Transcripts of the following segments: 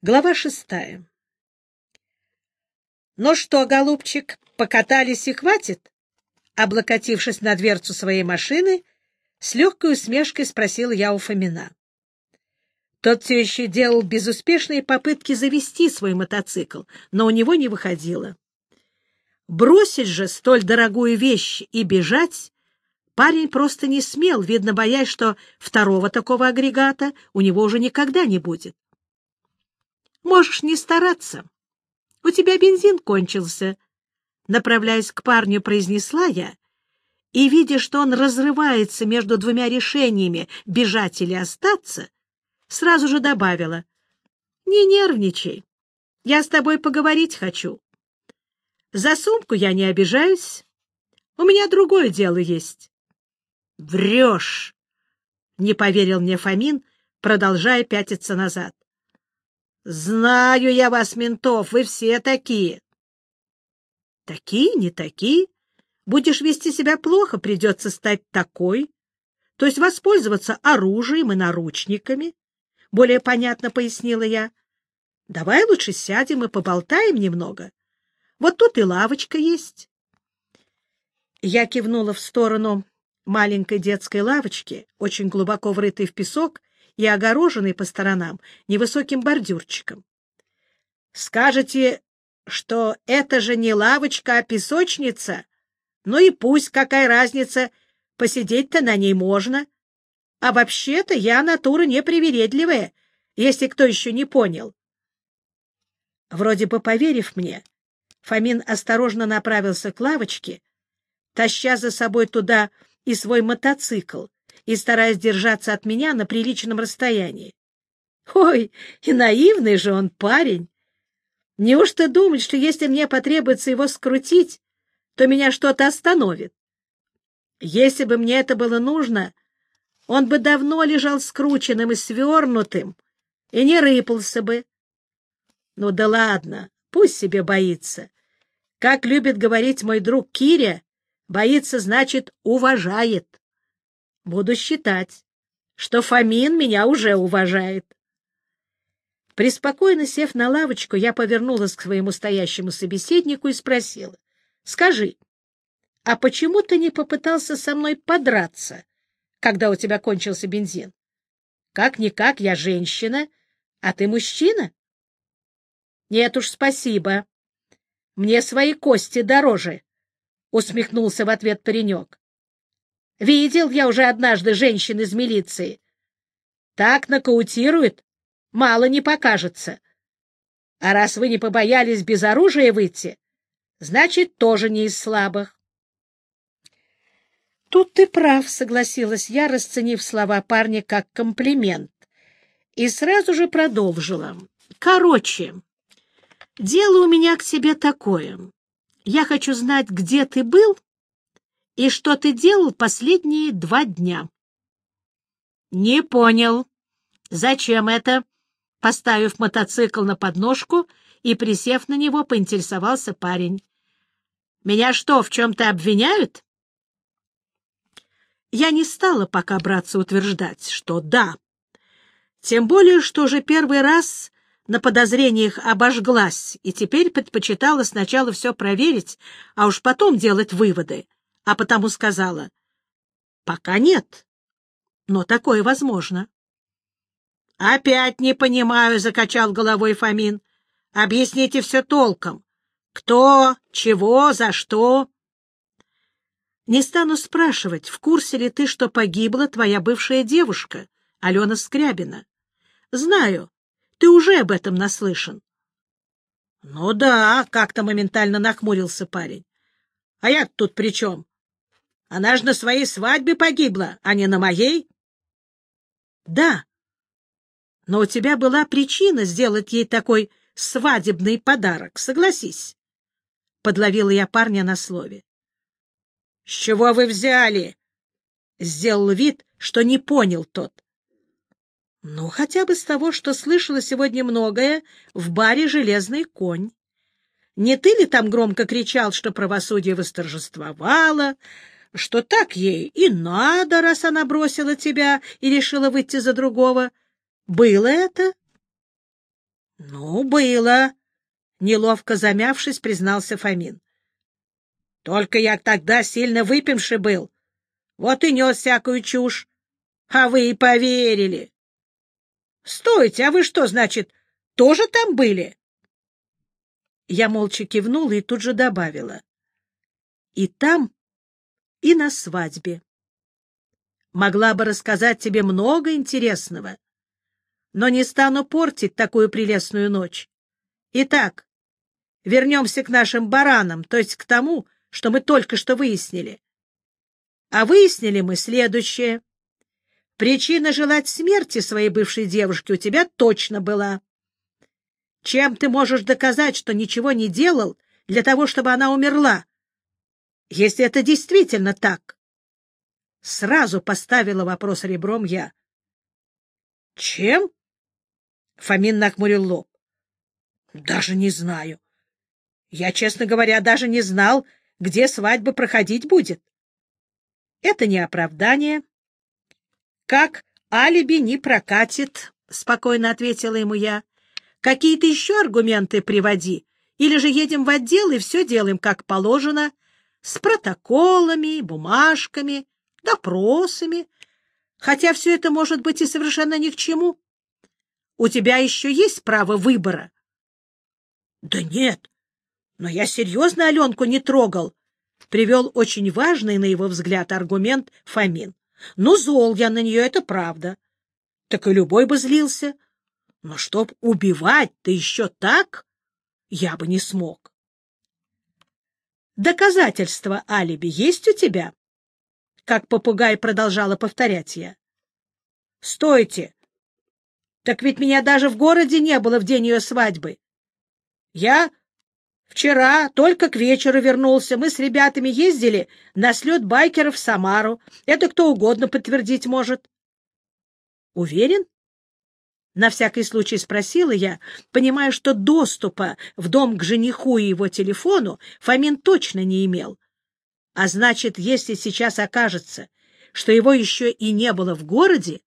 Глава шестая. «Ну что, голубчик, покатались и хватит?» Облокотившись на дверцу своей машины, с легкой усмешкой спросил я у Фомина. Тот все еще делал безуспешные попытки завести свой мотоцикл, но у него не выходило. Бросить же столь дорогую вещь и бежать парень просто не смел, видно, боясь, что второго такого агрегата у него уже никогда не будет. Можешь не стараться. У тебя бензин кончился. Направляясь к парню, произнесла я, и, видя, что он разрывается между двумя решениями, бежать или остаться, сразу же добавила. Не нервничай. Я с тобой поговорить хочу. За сумку я не обижаюсь. У меня другое дело есть. Врешь! Не поверил мне Фомин, продолжая пятиться назад. Знаю я вас, ментов, вы все такие. Такие, не такие. Будешь вести себя плохо, придется стать такой. То есть воспользоваться оружием и наручниками. Более понятно пояснила я. Давай лучше сядем и поболтаем немного. Вот тут и лавочка есть. Я кивнула в сторону маленькой детской лавочки, очень глубоко врытой в песок, и огороженный по сторонам невысоким бордюрчиком. Скажете, что это же не лавочка, а песочница? Ну и пусть, какая разница, посидеть-то на ней можно. А вообще-то я натура непривередливая, если кто еще не понял. Вроде бы поверив мне, Фомин осторожно направился к лавочке, таща за собой туда и свой мотоцикл, и стараясь держаться от меня на приличном расстоянии. Ой, и наивный же он парень! Неужто думать, что если мне потребуется его скрутить, то меня что-то остановит? Если бы мне это было нужно, он бы давно лежал скрученным и свернутым, и не рыпался бы. Ну да ладно, пусть себе боится. Как любит говорить мой друг Киря, боится, значит, уважает. Буду считать, что Фомин меня уже уважает. Приспокойно сев на лавочку, я повернулась к своему стоящему собеседнику и спросила. — Скажи, а почему ты не попытался со мной подраться, когда у тебя кончился бензин? Как-никак я женщина, а ты мужчина? — Нет уж, спасибо. Мне свои кости дороже, — усмехнулся в ответ паренек. Видел я уже однажды женщин из милиции. Так нокаутируют, мало не покажется. А раз вы не побоялись без оружия выйти, значит, тоже не из слабых. Тут ты прав, согласилась я, расценив слова парня как комплимент, и сразу же продолжила. Короче, дело у меня к тебе такое. Я хочу знать, где ты был и что ты делал последние два дня? — Не понял. Зачем это? Поставив мотоцикл на подножку и присев на него, поинтересовался парень. — Меня что, в чем-то обвиняют? Я не стала пока браться утверждать, что да. Тем более, что уже первый раз на подозрениях обожглась и теперь предпочитала сначала все проверить, а уж потом делать выводы а потому сказала, «Пока нет, но такое возможно». «Опять не понимаю», — закачал головой Фомин. «Объясните все толком. Кто, чего, за что?» «Не стану спрашивать, в курсе ли ты, что погибла твоя бывшая девушка, Алена Скрябина. Знаю, ты уже об этом наслышан». «Ну да», — как-то моментально нахмурился парень. «А я тут при чем? Она же на своей свадьбе погибла, а не на моей. — Да, но у тебя была причина сделать ей такой свадебный подарок, согласись. Подловила я парня на слове. — С чего вы взяли? — сделал вид, что не понял тот. — Ну, хотя бы с того, что слышала сегодня многое в баре «Железный конь». Не ты ли там громко кричал, что правосудие восторжествовало, что так ей и надо, раз она бросила тебя и решила выйти за другого. Было это? — Ну, было, — неловко замявшись, признался Фомин. — Только я тогда сильно выпивший был. Вот и нес всякую чушь. А вы и поверили. — Стойте, а вы что, значит, тоже там были? Я молча кивнула и тут же добавила. — И там, и на свадьбе. Могла бы рассказать тебе много интересного, но не стану портить такую прелестную ночь. Итак, вернемся к нашим баранам, то есть к тому, что мы только что выяснили. А выяснили мы следующее. Причина желать смерти своей бывшей девушки у тебя точно была. Чем ты можешь доказать, что ничего не делал для того, чтобы она умерла? Если это действительно так. Сразу поставила вопрос ребром я. Чем? Фомин нахмурил лоб. Даже не знаю. Я, честно говоря, даже не знал, где свадьба проходить будет. Это не оправдание. Как алиби не прокатит, — спокойно ответила ему я. Какие-то еще аргументы приводи, или же едем в отдел и все делаем как положено, с протоколами, бумажками, допросами, хотя все это может быть и совершенно ни к чему. У тебя еще есть право выбора? — Да нет, но я серьезно Аленку не трогал, — привел очень важный, на его взгляд, аргумент Фомин. — Ну, зол я на нее, это правда. Так и любой бы злился. Но чтоб убивать, да еще так, я бы не смог. — Доказательства алиби есть у тебя? — как попугай продолжала повторять я. — Стойте! Так ведь меня даже в городе не было в день ее свадьбы. Я Вчера только к вечеру вернулся. Мы с ребятами ездили на слет байкеров в Самару. Это кто угодно подтвердить может. — Уверен? На всякий случай спросила я, понимая, что доступа в дом к жениху и его телефону Фомин точно не имел. А значит, если сейчас окажется, что его еще и не было в городе,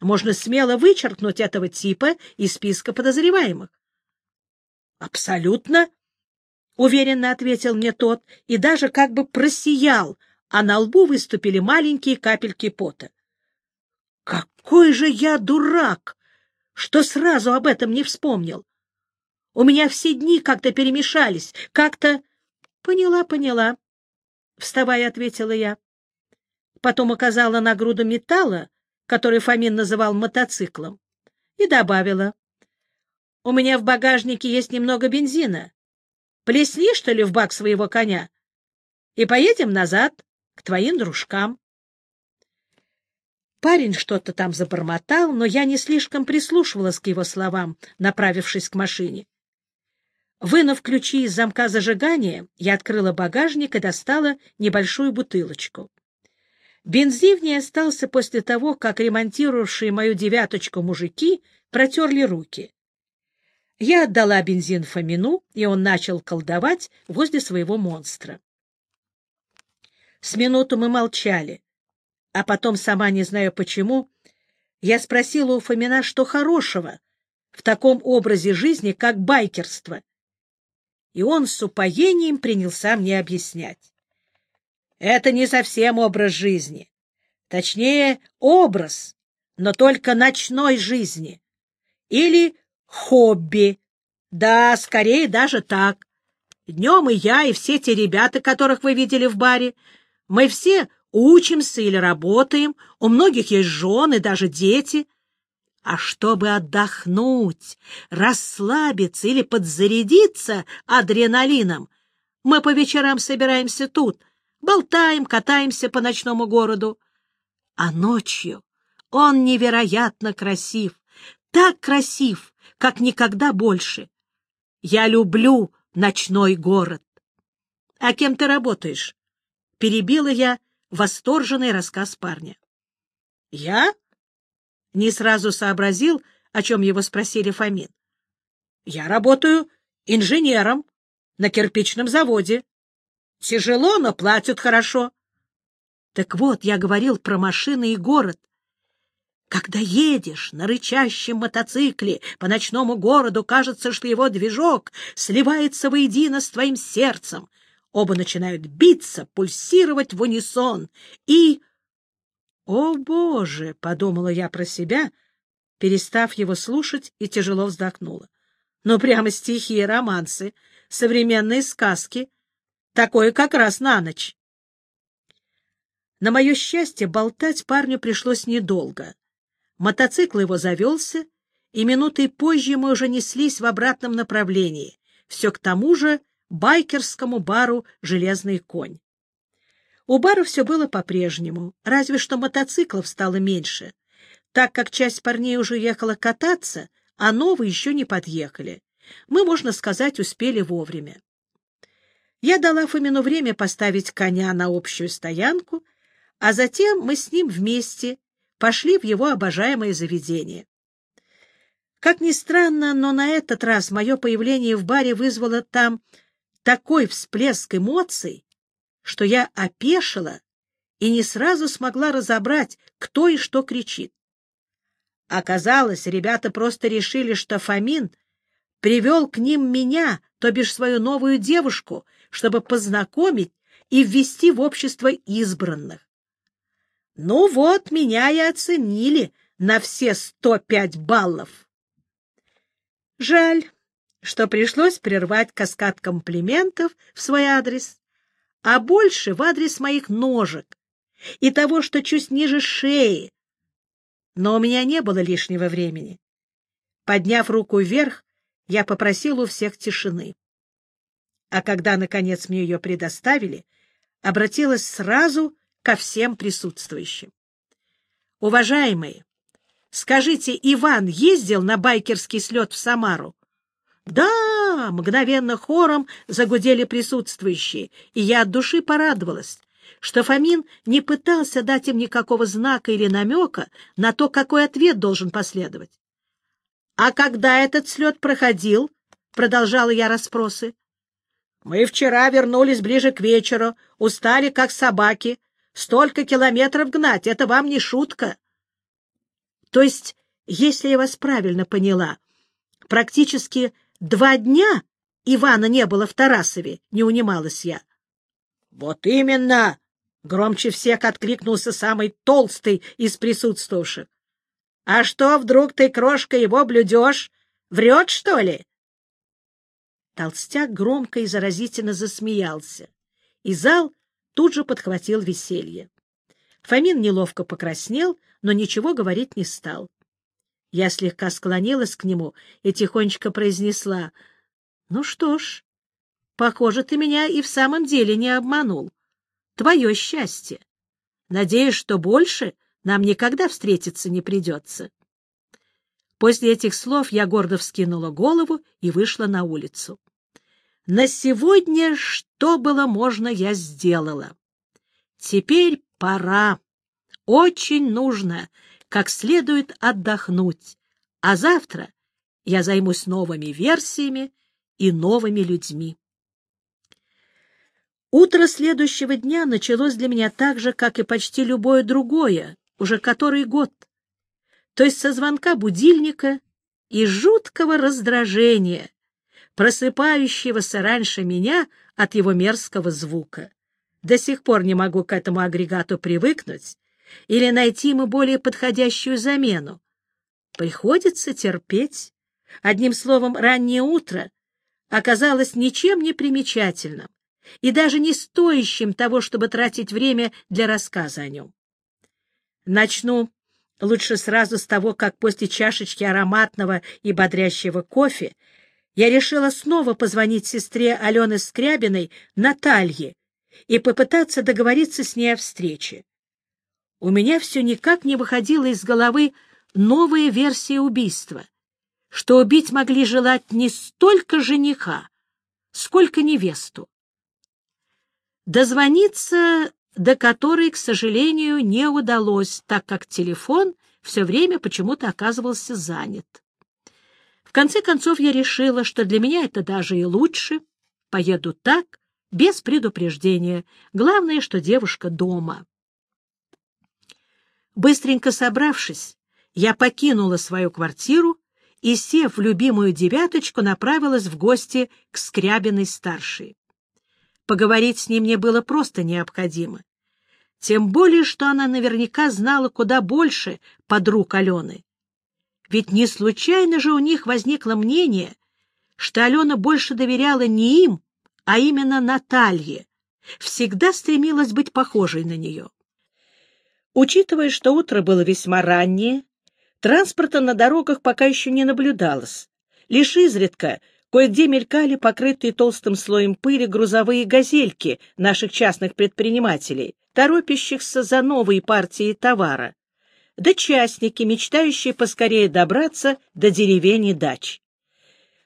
можно смело вычеркнуть этого типа из списка подозреваемых. — Абсолютно уверенно ответил мне тот и даже как бы просиял, а на лбу выступили маленькие капельки пота. Какой же я дурак, что сразу об этом не вспомнил. У меня все дни как-то перемешались, как-то... Поняла, поняла. Вставая, ответила я. Потом указала на груду металла, который Фомин называл мотоциклом, и добавила. У меня в багажнике есть немного бензина. Плесни, что ли, в бак своего коня, и поедем назад, к твоим дружкам. Парень что-то там забормотал, но я не слишком прислушивалась к его словам, направившись к машине. Вынув ключи из замка зажигания, я открыла багажник и достала небольшую бутылочку. Бензин в ней остался после того, как ремонтировавшие мою девяточку мужики протерли руки. Я отдала бензин Фомину, и он начал колдовать возле своего монстра. С минуту мы молчали, а потом, сама не знаю почему, я спросила у Фомина, что хорошего в таком образе жизни, как байкерство. И он с упоением принялся мне объяснять. Это не совсем образ жизни. Точнее, образ, но только ночной жизни. Или хобби. Да, скорее даже так. Днем и я, и все те ребята, которых вы видели в баре, мы все учимся или работаем, у многих есть жены, даже дети. А чтобы отдохнуть, расслабиться или подзарядиться адреналином, мы по вечерам собираемся тут, болтаем, катаемся по ночному городу. А ночью он невероятно красив, так красив, как никогда больше. Я люблю ночной город. — А кем ты работаешь? — перебила я восторженный рассказ парня. — Я? — не сразу сообразил, о чем его спросили Фомин. — Я работаю инженером на кирпичном заводе. Тяжело, но платят хорошо. Так вот, я говорил про машины и город. Когда едешь на рычащем мотоцикле по ночному городу, кажется, что его движок сливается воедино с твоим сердцем. Оба начинают биться, пульсировать в унисон. И... «О, Боже!» — подумала я про себя, перестав его слушать и тяжело вздохнула. «Ну, прямо стихи романсы, современные сказки. Такое как раз на ночь». На мое счастье, болтать парню пришлось недолго. Мотоцикл его завелся, и минутой позже мы уже неслись в обратном направлении, все к тому же байкерскому бару «Железный конь». У бара все было по-прежнему, разве что мотоциклов стало меньше, так как часть парней уже ехала кататься, а новые еще не подъехали. Мы, можно сказать, успели вовремя. Я дала Фомину время поставить коня на общую стоянку, а затем мы с ним вместе пошли в его обожаемое заведение. Как ни странно, но на этот раз мое появление в баре вызвало там такой всплеск эмоций, что я опешила и не сразу смогла разобрать, кто и что кричит. Оказалось, ребята просто решили, что Фомин привел к ним меня, то бишь свою новую девушку, чтобы познакомить и ввести в общество избранных. Ну вот, меня и оценили на все сто пять баллов. Жаль, что пришлось прервать каскад комплиментов в свой адрес, а больше в адрес моих ножек и того, что чуть ниже шеи. Но у меня не было лишнего времени. Подняв руку вверх, я попросил у всех тишины. А когда, наконец, мне ее предоставили, обратилась сразу ко всем присутствующим. Уважаемые, скажите, Иван ездил на байкерский слет в Самару? Да, мгновенно хором загудели присутствующие, и я от души порадовалась, что Фомин не пытался дать им никакого знака или намека на то, какой ответ должен последовать. — А когда этот слет проходил? — продолжала я расспросы. — Мы вчера вернулись ближе к вечеру, устали, как собаки, Столько километров гнать — это вам не шутка. То есть, если я вас правильно поняла, практически два дня Ивана не было в Тарасове, не унималась я. — Вот именно! — громче всех откликнулся самый толстый из присутствовавших. — А что, вдруг ты, крошка, его блюдешь? Врет, что ли? Толстяк громко и заразительно засмеялся, и зал тут же подхватил веселье. Фомин неловко покраснел, но ничего говорить не стал. Я слегка склонилась к нему и тихонечко произнесла, «Ну что ж, похоже, ты меня и в самом деле не обманул. Твое счастье. Надеюсь, что больше нам никогда встретиться не придется». После этих слов я гордо вскинула голову и вышла на улицу. На сегодня что было можно, я сделала. Теперь пора. Очень нужно как следует отдохнуть, а завтра я займусь новыми версиями и новыми людьми. Утро следующего дня началось для меня так же, как и почти любое другое, уже который год. То есть со звонка будильника и жуткого раздражения, просыпающегося раньше меня от его мерзкого звука. До сих пор не могу к этому агрегату привыкнуть или найти ему более подходящую замену. Приходится терпеть. Одним словом, раннее утро оказалось ничем не примечательным и даже не стоящим того, чтобы тратить время для рассказа о нем. Начну лучше сразу с того, как после чашечки ароматного и бодрящего кофе я решила снова позвонить сестре Алены Скрябиной, Наталье, и попытаться договориться с ней о встрече. У меня все никак не выходило из головы новая версия убийства, что убить могли желать не столько жениха, сколько невесту. Дозвониться до которой, к сожалению, не удалось, так как телефон все время почему-то оказывался занят. В конце концов, я решила, что для меня это даже и лучше. Поеду так, без предупреждения. Главное, что девушка дома. Быстренько собравшись, я покинула свою квартиру и, сев в любимую девяточку, направилась в гости к Скрябиной-старшей. Поговорить с ним мне было просто необходимо. Тем более, что она наверняка знала куда больше подруг Алены. Ведь не случайно же у них возникло мнение, что Алена больше доверяла не им, а именно Наталье, всегда стремилась быть похожей на нее. Учитывая, что утро было весьма раннее, транспорта на дорогах пока еще не наблюдалось. Лишь изредка кое-где мелькали покрытые толстым слоем пыли грузовые газельки наших частных предпринимателей, торопящихся за новой партией товара, да частники, мечтающие поскорее добраться до деревень и дач.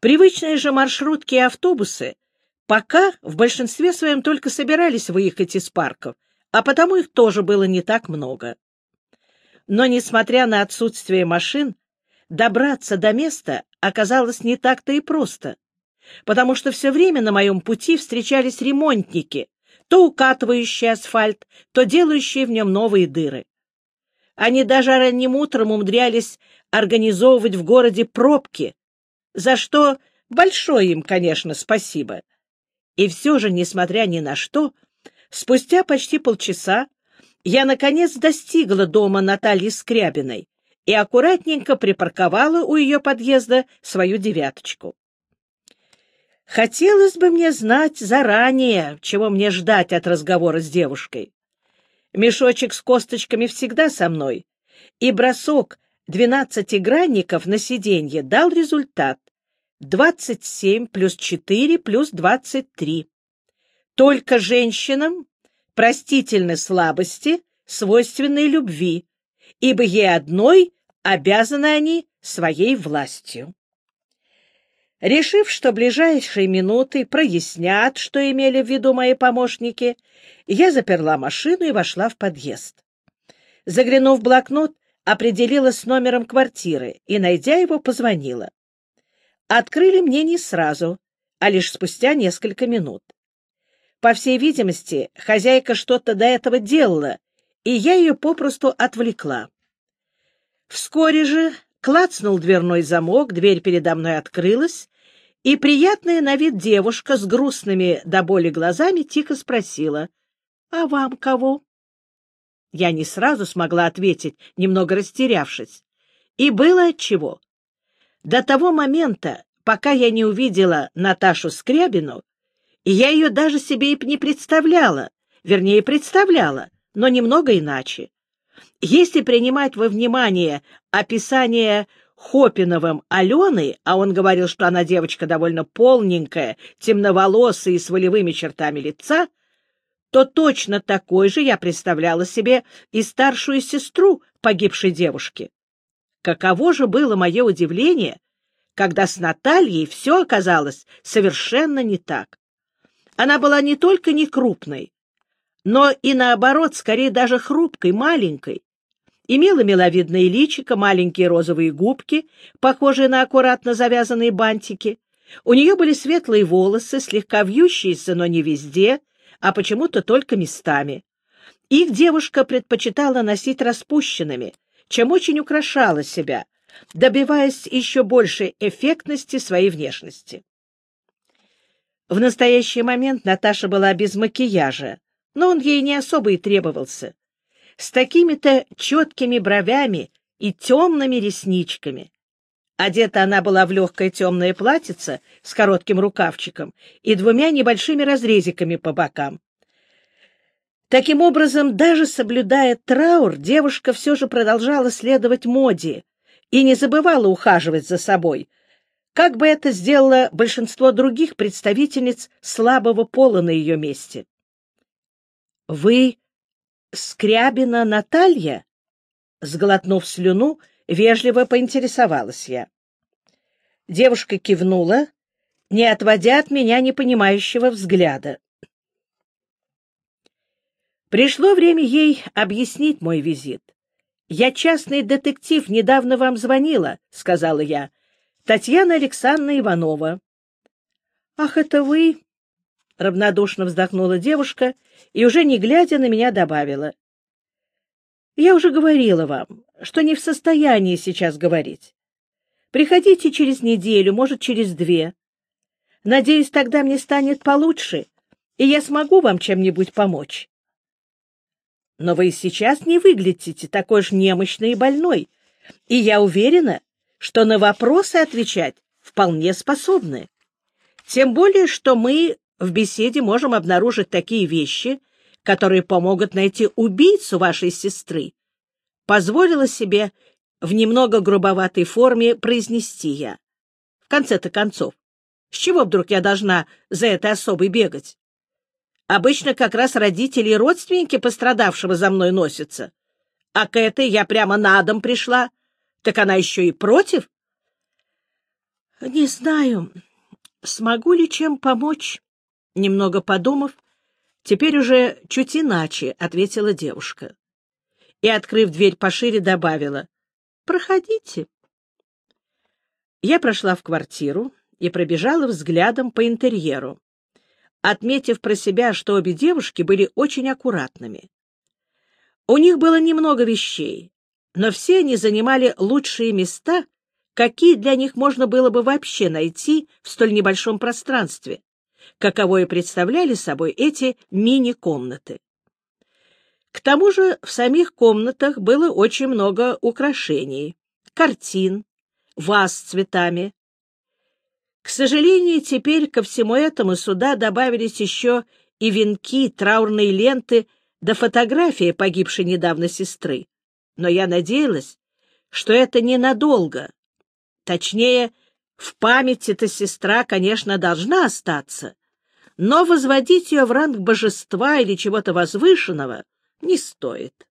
Привычные же маршрутки и автобусы пока в большинстве своем только собирались выехать из парков, а потому их тоже было не так много. Но, несмотря на отсутствие машин, добраться до места оказалось не так-то и просто, потому что все время на моем пути встречались ремонтники, то укатывающие асфальт, то делающие в нем новые дыры. Они даже ранним утром умудрялись организовывать в городе пробки, за что большое им, конечно, спасибо. И все же, несмотря ни на что, спустя почти полчаса я, наконец, достигла дома Натальи Скрябиной и аккуратненько припарковала у ее подъезда свою девяточку. Хотелось бы мне знать заранее, чего мне ждать от разговора с девушкой. Мешочек с косточками всегда со мной, и бросок двенадцатигранников на сиденье дал результат. 27 плюс 4 плюс 23. Только женщинам простительны слабости, свойственной любви, ибо ей одной обязаны они своей властью. Решив, что ближайшие минуты прояснят, что имели в виду мои помощники, я заперла машину и вошла в подъезд. Заглянув в блокнот, определила с номером квартиры и, найдя его, позвонила. Открыли мне не сразу, а лишь спустя несколько минут. По всей видимости, хозяйка что-то до этого делала, и я ее попросту отвлекла. Вскоре же клацнул дверной замок, дверь передо мной открылась, и приятная на вид девушка с грустными до боли глазами тихо спросила, «А вам кого?» Я не сразу смогла ответить, немного растерявшись. И было отчего. До того момента, пока я не увидела Наташу Скрябину, я ее даже себе и не представляла, вернее, представляла, но немного иначе. Если принимать во внимание описание Хопиновым Алены, а он говорил, что она девочка довольно полненькая, темноволосая и с волевыми чертами лица, то точно такой же я представляла себе и старшую сестру погибшей девушки. Каково же было мое удивление, когда с Натальей все оказалось совершенно не так. Она была не только не крупной, но и, наоборот, скорее даже хрупкой, маленькой, Имела миловидное личико, маленькие розовые губки, похожие на аккуратно завязанные бантики. У нее были светлые волосы, слегка вьющиеся, но не везде, а почему-то только местами. Их девушка предпочитала носить распущенными, чем очень украшала себя, добиваясь еще большей эффектности своей внешности. В настоящий момент Наташа была без макияжа, но он ей не особо и требовался с такими-то четкими бровями и темными ресничками. Одета она была в легкое темное платьице с коротким рукавчиком и двумя небольшими разрезиками по бокам. Таким образом, даже соблюдая траур, девушка все же продолжала следовать моде и не забывала ухаживать за собой, как бы это сделало большинство других представительниц слабого пола на ее месте. — Вы Скрябина Наталья? Сглотнув слюну, вежливо поинтересовалась я. Девушка кивнула, не отводя от меня непонимающего взгляда. Пришло время ей объяснить мой визит. «Я частный детектив, недавно вам звонила», — сказала я. «Татьяна Александровна Иванова». «Ах, это вы?» — равнодушно вздохнула девушка и, уже не глядя на меня, добавила. Я уже говорила вам, что не в состоянии сейчас говорить. Приходите через неделю, может, через две. Надеюсь, тогда мне станет получше, и я смогу вам чем-нибудь помочь. Но вы сейчас не выглядите такой же немощной и больной, и я уверена, что на вопросы отвечать вполне способны. Тем более, что мы в беседе можем обнаружить такие вещи, которые помогут найти убийцу вашей сестры. Позволила себе в немного грубоватой форме произнести я. В конце-то концов, с чего вдруг я должна за этой особой бегать? Обычно как раз родители и родственники пострадавшего за мной носятся. А к этой я прямо на дом пришла. Так она еще и против? — Не знаю, смогу ли чем помочь. Немного подумав, теперь уже чуть иначе, — ответила девушка. И, открыв дверь пошире, добавила. — Проходите. Я прошла в квартиру и пробежала взглядом по интерьеру отметив про себя, что обе девушки были очень аккуратными. У них было немного вещей, но все они занимали лучшие места, какие для них можно было бы вообще найти в столь небольшом пространстве, каковое представляли собой эти мини-комнаты. К тому же в самих комнатах было очень много украшений, картин, ваз с цветами, к сожалению, теперь ко всему этому сюда добавились еще и венки, траурные ленты да фотографии погибшей недавно сестры. Но я надеялась, что это ненадолго. Точнее, в памяти эта сестра, конечно, должна остаться, но возводить ее в ранг божества или чего-то возвышенного не стоит.